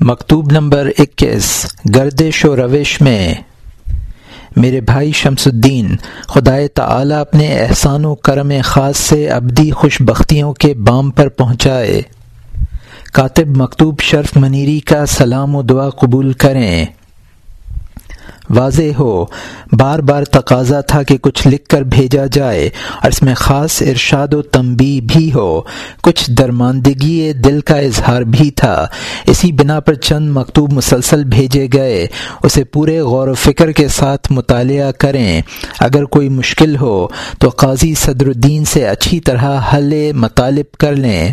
مکتوب نمبر اکیس، گردش و روش میں۔ میرے بھائی شمس الدین، خدائے تعالی اپنے احسان و کرم خاص سے ابدی خوش بختیوں کے بام پر پہنچائے۔ کاتب مکتوب شرف منیری کا سلام و دعا قبول کریں۔ واضح ہو۔ بار بار تقاضا تھا کہ کچھ لکھ کر بھیجا جائے اور اس میں خاص ارشاد و تنبی بھی ہو۔ کچھ درماندگی دل کا اظہار بھی تھا۔ اسی بنا پر چند مکتوب مسلسل بھیجے گئے۔ اسے پورے غور و فکر کے ساتھ مطالعہ کریں۔ اگر کوئی مشکل ہو تو قاضی صدر الدین سے اچھی طرح حل مطالب کر لیں۔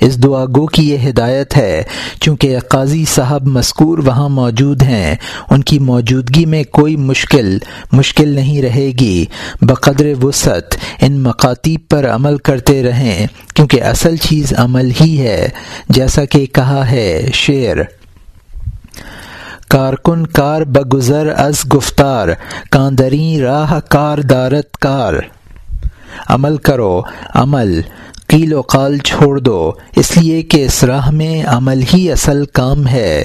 اس دعا گو کی یہ ہدایت ہے۔ چونکہ قاضی صاحب مذکور وہاں موجود ہیں، ان کی موجودگی میں کوئی مشکل مشکل نہیں رہے گی۔ بقدر وسعت ان مکاتیب پر عمل کرتے رہیں، کیونکہ اصل چیز عمل ہی ہے۔ جیسا کہ کہا ہے شعر، کارکن کار بگزر از گفتار کاندری راہ کار دارت کار۔ عمل کرو، عمل۔ قیل و قال چھوڑ دو، اس لیے کہ اس راہ میں عمل ہی اصل کام ہے۔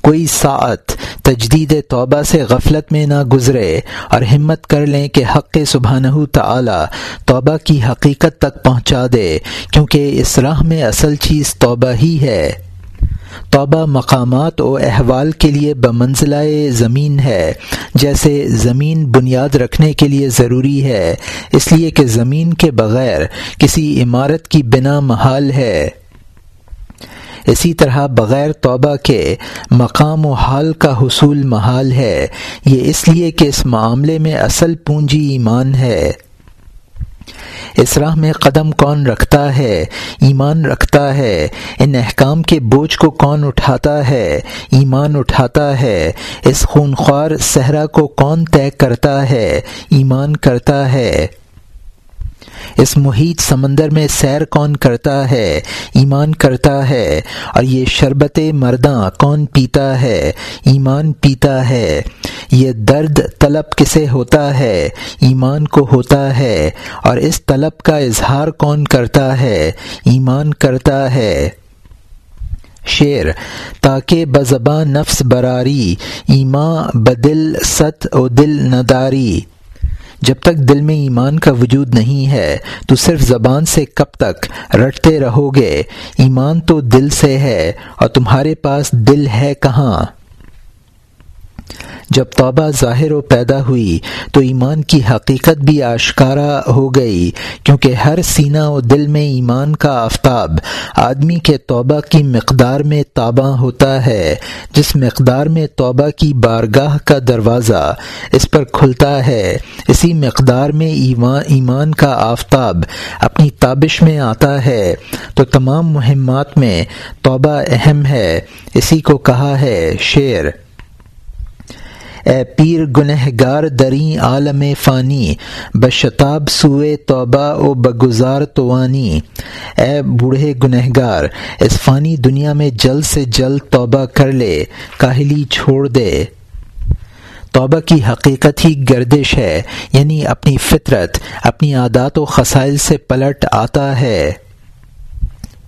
کوئی ساعت تجدید توبہ سے غفلت میں نہ گزرے اور ہمت کر لیں کہ حق سبحانہ تعالی توبہ کی حقیقت تک پہنچا دے، کیونکہ اس راہ میں اصل چیز توبہ ہی ہے۔ توبہ مقامات و احوال کے لیے بمنزلہ زمین ہے۔ جیسے زمین بنیاد رکھنے کے لیے ضروری ہے، اس لیے کہ زمین کے بغیر کسی عمارت کی بنا محال ہے۔ اسی طرح بغیر توبہ کے مقام و حال کا حصول محال ہے۔ یہ اس لیے کہ اس معاملے میں اصل پونجی ایمان ہے۔ اس راہ میں قدم کون رکھتا ہے؟ ایمان رکھتا ہے۔ ان احکام کے بوجھ کو کون اٹھاتا ہے؟ ایمان اٹھاتا ہے۔ اس خونخوار صحرا کو کون طے کرتا ہے؟ ایمان کرتا ہے۔ اس محیط سمندر میں سیر کون کرتا ہے؟ ایمان کرتا ہے۔ اور یہ شربت مرداں کون پیتا ہے؟ ایمان پیتا ہے۔ یہ درد طلب کسے ہوتا ہے؟ ایمان کو ہوتا ہے۔ اور اس طلب کا اظہار کون کرتا ہے؟ ایمان کرتا ہے۔ شعر، تاکہ بزباں نفس براری ایمان بدل ست و دل نداری جب تک دل میں ایمان کا وجود نہیں ہے، تو صرف زبان سے کب تک رٹتے رہو گے؟ ایمان تو دل سے ہے، اور تمہارے پاس دل ہے کہاں؟ جب توبہ ظاہر و پیدا ہوئی تو ایمان کی حقیقت بھی آشکارا ہو گئی، کیونکہ ہر سینہ و دل میں ایمان کا آفتاب آدمی کے توبہ کی مقدار میں تاباں ہوتا ہے، جس مقدار میں توبہ کی بارگاہ کا دروازہ اس پر کھلتا ہے، اسی مقدار میں ایمان ایمان کا آفتاب اپنی تابش میں آتا ہے۔ تو تمام مہمات میں توبہ اہم ہے، اسی کو کہا ہے شعر۔ اے پیر گنہ گار دریں عالم فانی، بشتاب سوئے توبہ او بگزار توانی۔ اے بوڑھے گنہ گار اس فانی دنیا میں جلد سے جلد توبہ کر لے، کاہلی چھوڑ دے۔ توبہ کی حقیقت ہی گردش ہے یعنی اپنی فطرت، اپنی عادات و خسائل سے پلٹ آتا ہے۔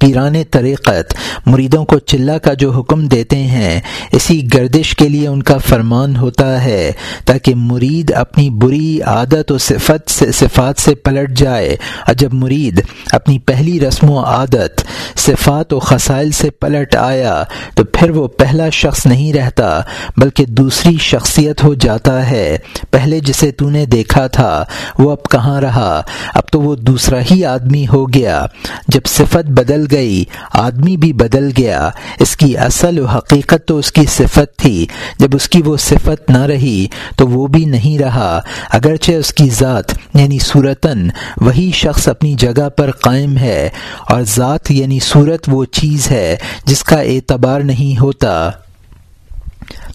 پیران طریقت مریدوں کو چلا کا جو حکم دیتے ہیں، اسی گردش کے لیے ان کا فرمان ہوتا ہے تاکہ مرید اپنی بری عادت و صفت سے صفات سے پلٹ جائے۔ اور جب مرید اپنی پہلی رسم و عادت، صفات و خسائل سے پلٹ آیا، تو پھر وہ پہلا شخص نہیں رہتا، بلکہ دوسری شخصیت ہو جاتا ہے۔ پہلے جسے تو نے دیکھا تھا، وہ اب کہاں رہا؟ اب تو وہ دوسرا ہی آدمی ہو گیا۔ جب صفت بدل گئی گئی، آدمی بھی بدل گیا۔ اس کی اصل و حقیقت تو اس کی صفت تھی۔ جب اس کی وہ صفت نہ رہی تو وہ بھی نہیں رہا۔ اگرچہ اس کی ذات یعنی صورتاً، وہی شخص اپنی جگہ پر قائم ہے، اور ذات یعنی صورت، وہ چیز ہے جس کا اعتبار نہیں ہوتا۔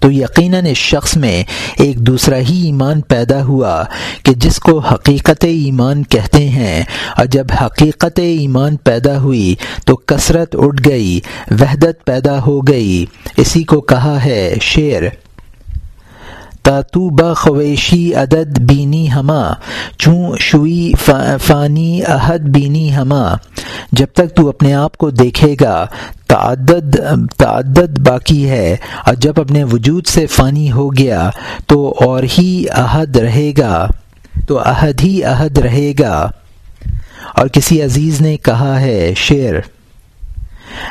تو یقیناً اس شخص میں ایک دوسرا ہی ایمان پیدا ہوا کہ جس کو حقیقت ایمان کہتے ہیں۔ اور جب حقیقت ایمان پیدا ہوئی تو کثرت اٹھ گئی، وحدت پیدا ہو گئی۔ اسی کو کہا ہے شعر۔ تا تو بخویشی عدد بینی ہما، چوں شوئی فانی عہد بینی ہما۔ جب تک تو اپنے آپ کو دیکھے گا، تعدد تعدد باقی ہے۔ اور جب اپنے وجود سے فانی ہو گیا، تو اور ہی عہد رہے گا۔ تو عہد ہی عہد رہے گا۔ اور کسی عزیز نے کہا ہے شعر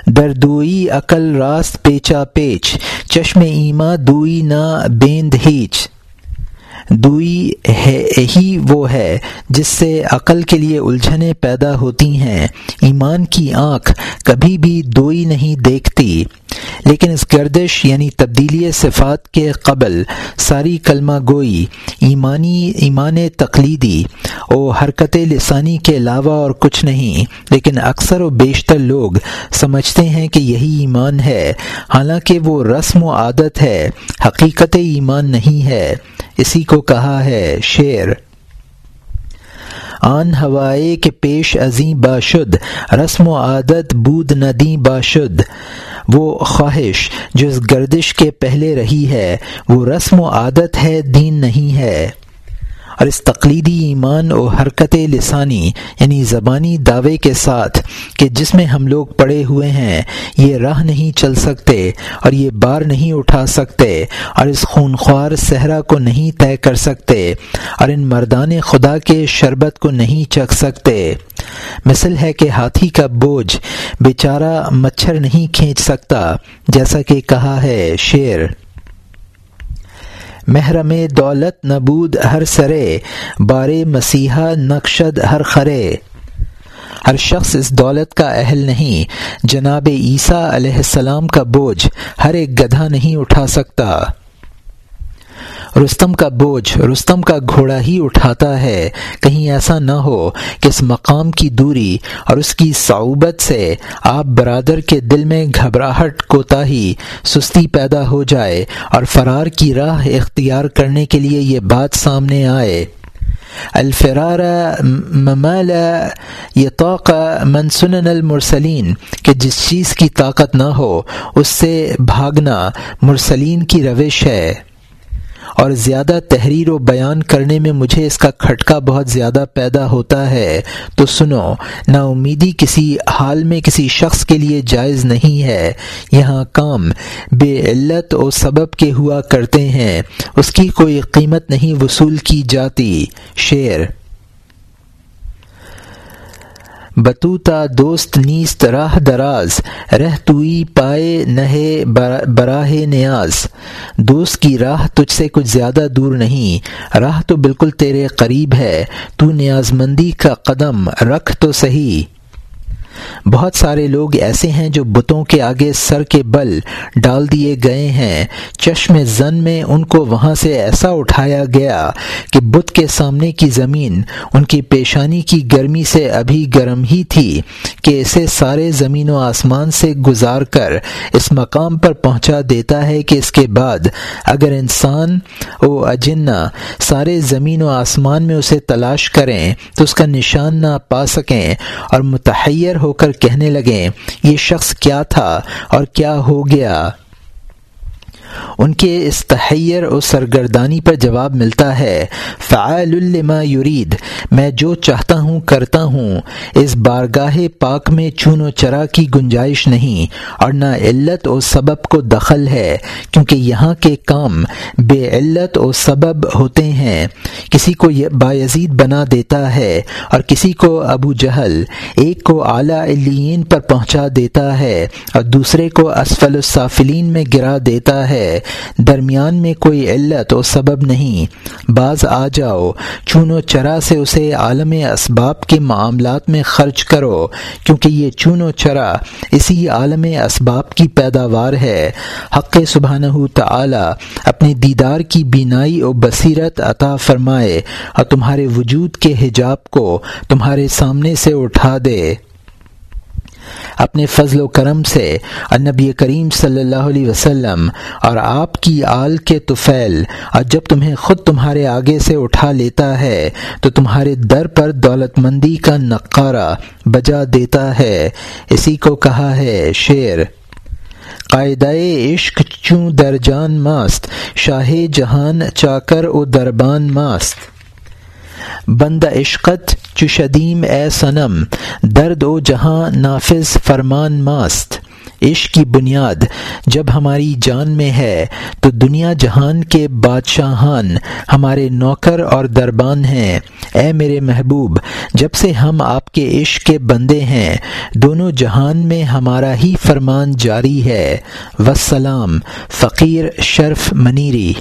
دردوئی عقل راست پیچا پیچ، چشم ایما دوئی نہ بیند ہیچ۔ دوئی ہے ہی وہ ہے جس سے عقل کے لیے الجھنیں پیدا ہوتی ہیں۔ ایمان کی آنکھ کبھی بھی دوئی نہیں دیکھتی۔ لیکن اس گردش یعنی تبدیلی صفات کے قبل ساری کلمہ گوئی، ایمانی ایمان تقلیدی، او حرکت لسانی کے علاوہ اور کچھ نہیں۔ لیکن اکثر و بیشتر لوگ سمجھتے ہیں کہ یہی ایمان ہے۔ حالانکہ وہ رسم و عادت ہے، حقیقت ایمان نہیں ہے۔ اسی کو کہا ہے شعر۔ آن ہوائے کے پیش ازیں باشد رسم و عادت بود ندی باشد وہ خواہش جو اس گردش کے پہلے رہی ہے، وہ رسم و عادت ہے، دین نہیں ہے۔ اور اس تقلیدی ایمان و حرکت لسانی یعنی زبانی دعوے کے ساتھ کہ جس میں ہم لوگ پڑے ہوئے ہیں، یہ راہ نہیں چل سکتے اور یہ بار نہیں اٹھا سکتے اور اس خونخوار صحرا کو نہیں طے کر سکتے اور ان مردان خدا کے شربت کو نہیں چکھ سکتے۔ مثل ہے کہ ہاتھی کا بوجھ بیچارہ مچھر نہیں کھینچ سکتا، جیسا کہ کہا ہے شیر محرم دولت نبود ہر سرے، بار مسیحا نقشد ہر خرے۔ ہر شخص اس دولت کا اہل نہیں، جناب عیسیٰ علیہ السلام کا بوجھ ہر ایک گدھا نہیں اٹھا سکتا۔ رستم کا بوجھ، رستم کا گھوڑا ہی اٹھاتا ہے۔ کہیں ایسا نہ ہو کہ اس مقام کی دوری اور اس کی صعوبت سے آپ برادر کے دل میں گھبراہٹ کوتا ہی سستی پیدا ہو جائے اور فرار کی راہ اختیار کرنے کے لیے یہ بات سامنے آئے۔ الفرار ممال یہ توقع منسن المرسلین، کہ جس چیز کی طاقت نہ ہو، اس سے بھاگنا مرسلین کی روش ہے۔ اور زیادہ تحریر و بیان کرنے میں مجھے اس کا کھٹکا بہت زیادہ پیدا ہوتا ہے۔ تو سنو نا امیدی کسی حال میں کسی شخص کے لیے جائز نہیں ہے۔ یہاں کام بے علت و سبب کے ہوا کرتے ہیں۔ اس کی کوئی قیمت نہیں وصول کی جاتی۔ شعر بتوتا دوست نیست راہ دراز، رہ توئی پائے نہے براہ نیاز۔ دوست کی راہ تجھ سے کچھ زیادہ دور نہیں، راہ تو بالکل تیرے قریب ہے۔ تو نیاز مندی کا قدم رکھ تو صحیح۔ بہت سارے لوگ ایسے ہیں جو بتوں کے آگے سر کے بل ڈال دیے گئے ہیں۔ چشم زن میں ان کو وہاں سے ایسا اٹھایا گیا کہ بت کے سامنے کی زمین، ان کی پیشانی کی گرمی سے ابھی گرم ہی تھی کہ اسے سارے زمین و آسمان سے گزار کر اس مقام پر پہنچا دیتا ہے کہ اس کے بعد اگر انسان و اجنا سارے زمین و آسمان میں اسے تلاش کریں تو اس کا نشان نہ پا سکیں اور متحیر ہو کر کہنے لگیں یہ شخص کیا تھا اور کیا ہو گیا؟ ان کے اس تحیر و سرگردانی پر جواب ملتا ہے، فعال لما یرید، میں جو چاہتا ہوں کرتا ہوں، اس بارگاہ پاک میں چون و چرا کی گنجائش نہیں، اور نہ علت و سبب کو دخل ہے، کیونکہ یہاں کے کام بے علت و سبب ہوتے ہیں۔ کسی کو بایزید بنا دیتا ہے، اور کسی کو ابو جہل، ایک کو اعلیٰ علین پر پہنچا دیتا ہے، اور دوسرے کو اسفل السافلین میں گرا دیتا ہے۔ درمیان میں کوئی علت و سبب نہیں۔ بعض آ جاؤ چون و چرا سے اسے عالم اسباب کے معاملات میں خرچ کرو، کیونکہ یہ چون و چرا اسی عالم اسباب کی پیداوار ہے۔ حق سبحانہ تعالی اپنے دیدار کی بینائی و بصیرت عطا فرمائے، اور تمہارے وجود کے حجاب کو تمہارے سامنے سے اٹھا دے۔ اپنے فضل و کرم سے نبی کریم صلی اللہ علیہ وسلم اور آپ کی آل کے توفیل اور جب تمہیں خود تمہارے آگے سے اٹھا لیتا ہے تو تمہارے در پر دولت مندی کا نقارہ بجا دیتا ہے۔ اسی کو کہا ہے شعر، قاعدہ عشق چوں درجان ماست، شاہ جہان چاکر او دربان ماست۔ بند عشقت چشدیم اے صنم، درد و جہاں نافذ فرمان ماست۔ عشق کی بنیاد جب ہماری جان میں ہے، تو دنیا جہان کے بادشاہان ہمارے نوکر اور دربان ہیں۔ اے میرے محبوب، جب سے ہم آپ کے عشق کے بندے ہیں، دونوں جہان میں ہمارا ہی فرمان جاری ہے۔ وسلام، فقیر شرف منیری۔